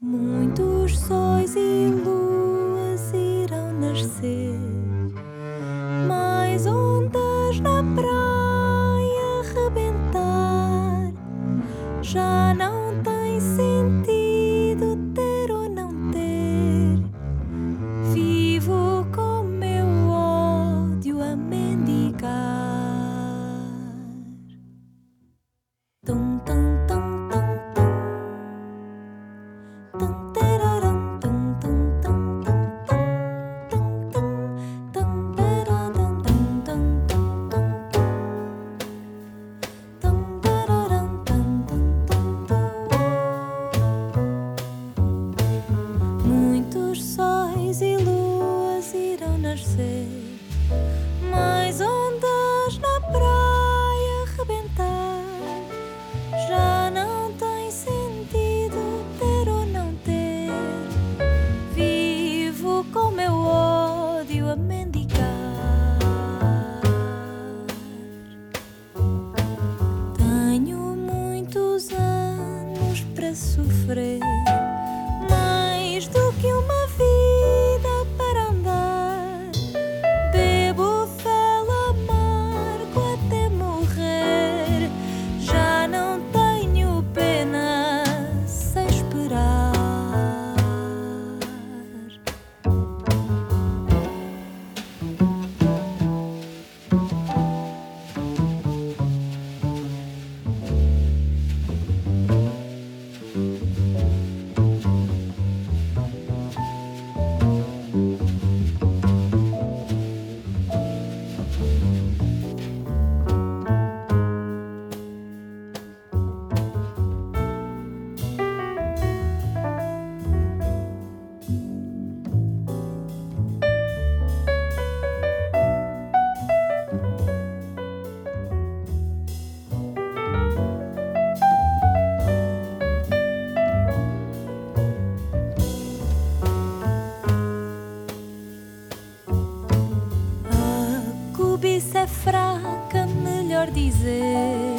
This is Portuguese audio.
Muitos sóis e luas irão nascer, mais ondas na praia rebentar. Já não tem sentido. sofrer. cobiça é fraca, melhor dizer.